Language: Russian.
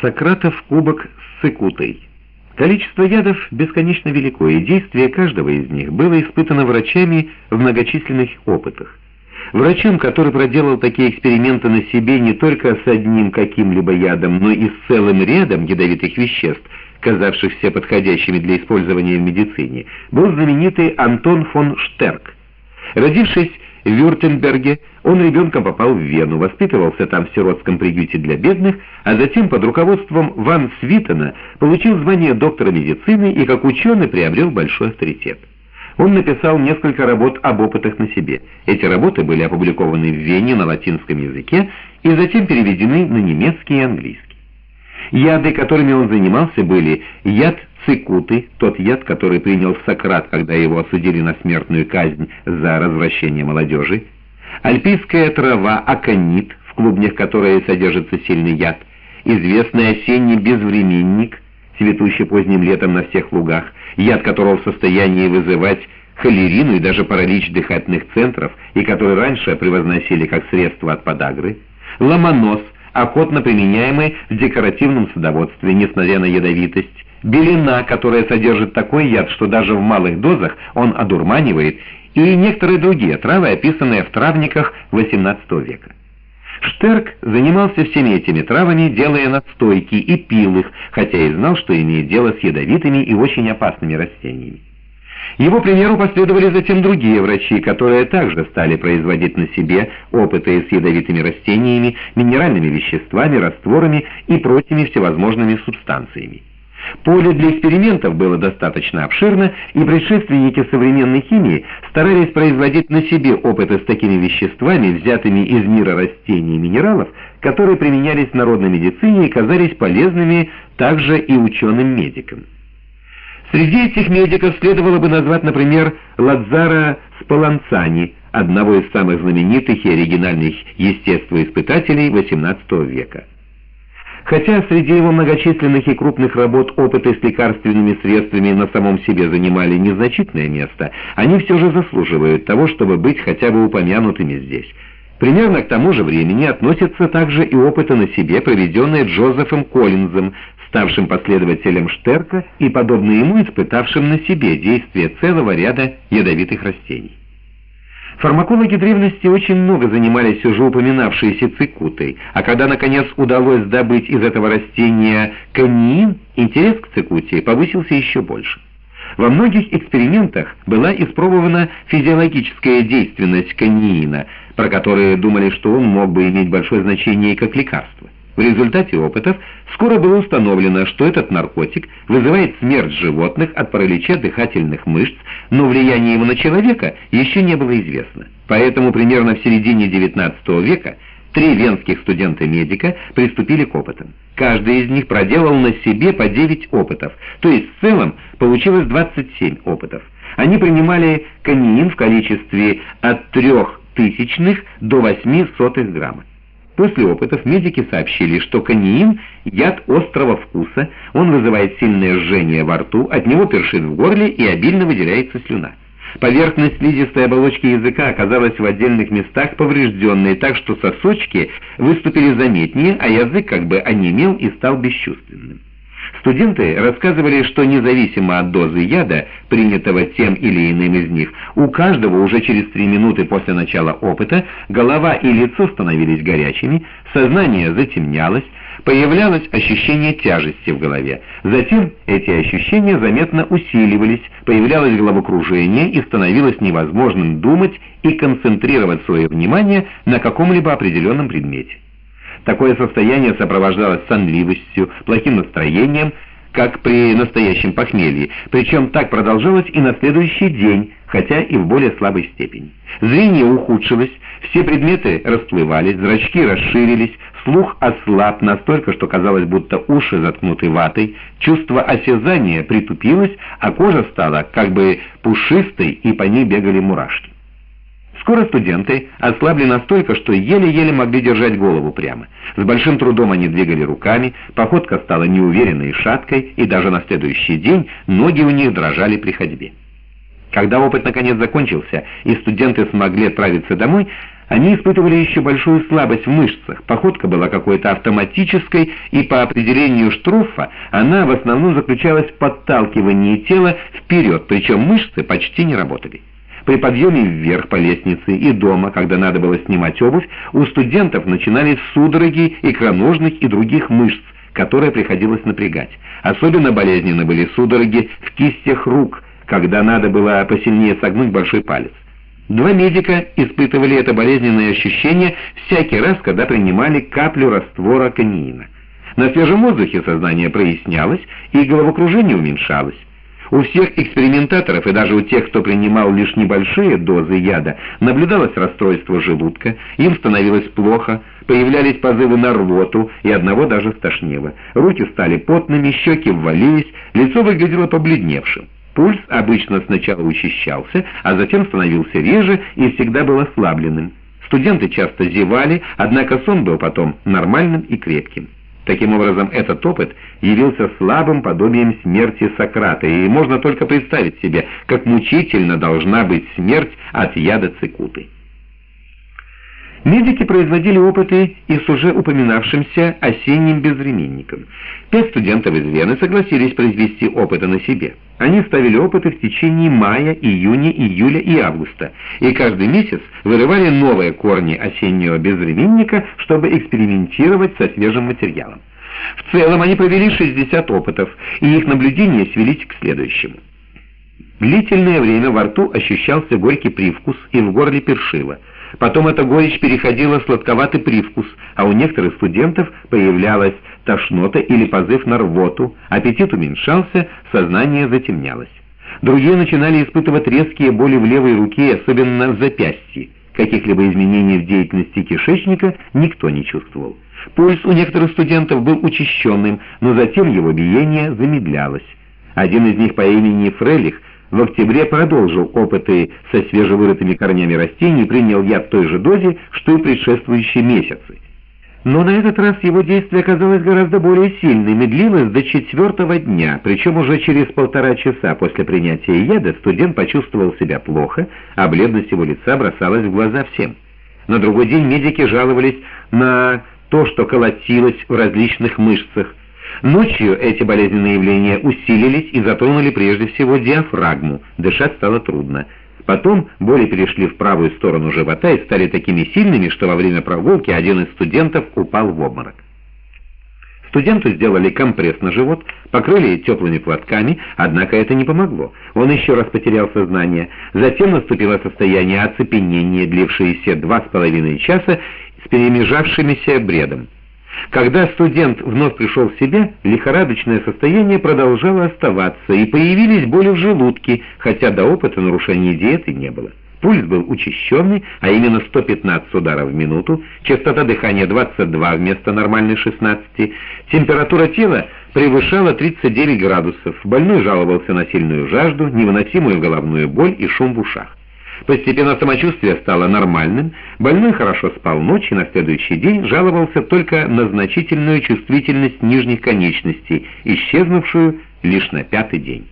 Сократов кубок с цикутой. Количество ядов бесконечно велико, и действие каждого из них было испытано врачами в многочисленных опытах. Врачам, который проделал такие эксперименты на себе не только с одним каким-либо ядом, но и с целым рядом ядовитых веществ, казавшихся подходящими для использования в медицине, был знаменитый Антон фон Штерк. Родившись в Вюртемберге, он ребенком попал в Вену, воспитывался там в сиротском приюте для бедных, а затем под руководством Ван Свитена получил звание доктора медицины и как ученый приобрел большой авторитет. Он написал несколько работ об опытах на себе. Эти работы были опубликованы в Вене на латинском языке и затем переведены на немецкий и английский. Яды, которыми он занимался, были яд цикуты, тот яд, который принял Сократ, когда его осудили на смертную казнь за развращение молодежи, альпийская трава аконит, в клубнях которой содержится сильный яд, известный осенний безвременник, цветущий поздним летом на всех лугах, яд которого в состоянии вызывать холерину и даже паралич дыхательных центров, и который раньше превозносили как средство от подагры, ломонос, охотно применяемый в декоративном садоводстве, несмотря на ядовитость, белина, которая содержит такой яд, что даже в малых дозах он одурманивает, и некоторые другие травы, описанные в травниках XVIII века. Штерк занимался всеми этими травами, делая настойки и пил их, хотя и знал, что имеет дело с ядовитыми и очень опасными растениями. Его примеру последовали затем другие врачи, которые также стали производить на себе опыты с ядовитыми растениями, минеральными веществами, растворами и прочими всевозможными субстанциями. Поле для экспериментов было достаточно обширно, и предшественники современной химии старались производить на себе опыты с такими веществами, взятыми из мира растений и минералов, которые применялись в народной медицине и казались полезными также и ученым-медикам. Среди этих медиков следовало бы назвать, например, Ладзара Спаланцани, одного из самых знаменитых и оригинальных естествоиспытателей XVIII века. Хотя среди его многочисленных и крупных работ опыты с лекарственными средствами на самом себе занимали незначительное место, они все же заслуживают того, чтобы быть хотя бы упомянутыми здесь. Примерно к тому же времени относятся также и опыты на себе, проведенные Джозефом Коллинзом, ставшим последователем Штерка и, подобно ему, испытавшим на себе действие целого ряда ядовитых растений. Фармакологи древности очень много занимались уже упоминавшейся цикутой, а когда, наконец, удалось добыть из этого растения каниин, интерес к цикуте повысился еще больше. Во многих экспериментах была испробована физиологическая действенность каниина, про которые думали, что он мог бы иметь большое значение как лекарство. В результате опытов скоро было установлено, что этот наркотик вызывает смерть животных от паралича дыхательных мышц, но влияние его на человека еще не было известно. Поэтому примерно в середине XIX века три венских студента-медика приступили к опытам. Каждый из них проделал на себе по 9 опытов, то есть в целом получилось 27 опытов. Они принимали каниин в количестве от 3 тысячных до 8 сотых грамма. После опытов медики сообщили, что каниин – яд острого вкуса, он вызывает сильное жжение во рту, от него першит в горле и обильно выделяется слюна. Поверхность слизистой оболочки языка оказалась в отдельных местах поврежденной, так что сосочки выступили заметнее, а язык как бы онемел и стал бесчувственным. Студенты рассказывали, что независимо от дозы яда, принятого тем или иным из них, у каждого уже через три минуты после начала опыта голова и лицо становились горячими, сознание затемнялось, появлялось ощущение тяжести в голове. Затем эти ощущения заметно усиливались, появлялось головокружение и становилось невозможным думать и концентрировать свое внимание на каком-либо определенном предмете. Такое состояние сопровождалось сонливостью, плохим настроением, как при настоящем похмелье, причем так продолжалось и на следующий день, хотя и в более слабой степени. Зрение ухудшилось, все предметы расплывались, зрачки расширились, слух ослаб настолько, что казалось, будто уши заткнуты ватой, чувство осязания притупилось, а кожа стала как бы пушистой, и по ней бегали мурашки. Скоро студенты ослабли настолько, что еле-еле могли держать голову прямо. С большим трудом они двигали руками, походка стала неуверенной и шаткой, и даже на следующий день ноги у них дрожали при ходьбе. Когда опыт наконец закончился и студенты смогли отправиться домой, Они испытывали еще большую слабость в мышцах, походка была какой-то автоматической, и по определению Штруфа она в основном заключалась в подталкивании тела вперед, причем мышцы почти не работали. При подъеме вверх по лестнице и дома, когда надо было снимать обувь, у студентов начинались судороги икроножных и других мышц, которые приходилось напрягать. Особенно болезненны были судороги в кистях рук, когда надо было посильнее согнуть большой палец. Два медика испытывали это болезненное ощущение всякий раз, когда принимали каплю раствора каниина. На свежем воздухе сознание прояснялось, и головокружение уменьшалось. У всех экспериментаторов и даже у тех, кто принимал лишь небольшие дозы яда, наблюдалось расстройство желудка, им становилось плохо, появлялись позывы на рвоту, и одного даже стошнило. Руки стали потными, щеки ввалились, лицо выглядело побледневшим. Пульс обычно сначала учащался, а затем становился реже и всегда был ослабленным. Студенты часто зевали, однако сон был потом нормальным и крепким. Таким образом, этот опыт явился слабым подобием смерти Сократа, и можно только представить себе, как мучительно должна быть смерть от яда цикуты. Медики производили опыты и с уже упоминавшимся осенним безвременником. Пять студентов из Вены согласились произвести опыты на себе. Они ставили опыты в течение мая, июня, июля и августа, и каждый месяц вырывали новые корни осеннего безвременника, чтобы экспериментировать со свежим материалом. В целом они провели 60 опытов, и их наблюдения свелись к следующему. Длительное время во рту ощущался горький привкус и в горле першило – Потом эта горечь переходила в сладковатый привкус, а у некоторых студентов появлялась тошнота или позыв на рвоту, аппетит уменьшался, сознание затемнялось. Другие начинали испытывать резкие боли в левой руке, особенно в запястье. Каких-либо изменений в деятельности кишечника никто не чувствовал. Пульс у некоторых студентов был учащенным, но затем его биение замедлялось. Один из них по имени Фрелих в октябре продолжил опыты со свежевырытыми корнями растений и принял яд той же дозе, что и предшествующие месяцы. Но на этот раз его действие оказалось гораздо более сильным и длилось до четвертого дня, причем уже через полтора часа после принятия яда студент почувствовал себя плохо, а бледность его лица бросалась в глаза всем. На другой день медики жаловались на то, что колотилось в различных мышцах, Ночью эти болезненные явления усилились и затронули прежде всего диафрагму, дышать стало трудно. Потом боли перешли в правую сторону живота и стали такими сильными, что во время прогулки один из студентов упал в обморок. Студенту сделали компресс на живот, покрыли теплыми платками, однако это не помогло. Он еще раз потерял сознание. Затем наступило состояние оцепенения, длившееся два с половиной часа с перемежавшимися бредом. Когда студент вновь пришел в себя, лихорадочное состояние продолжало оставаться, и появились боли в желудке, хотя до опыта нарушения диеты не было. Пульс был учащенный, а именно 115 ударов в минуту, частота дыхания 22 вместо нормальной 16, температура тела превышала 39 градусов, больной жаловался на сильную жажду, невыносимую головную боль и шум в ушах. Постепенно самочувствие стало нормальным, больной хорошо спал ночь и на следующий день жаловался только на значительную чувствительность нижних конечностей, исчезнувшую лишь на пятый день.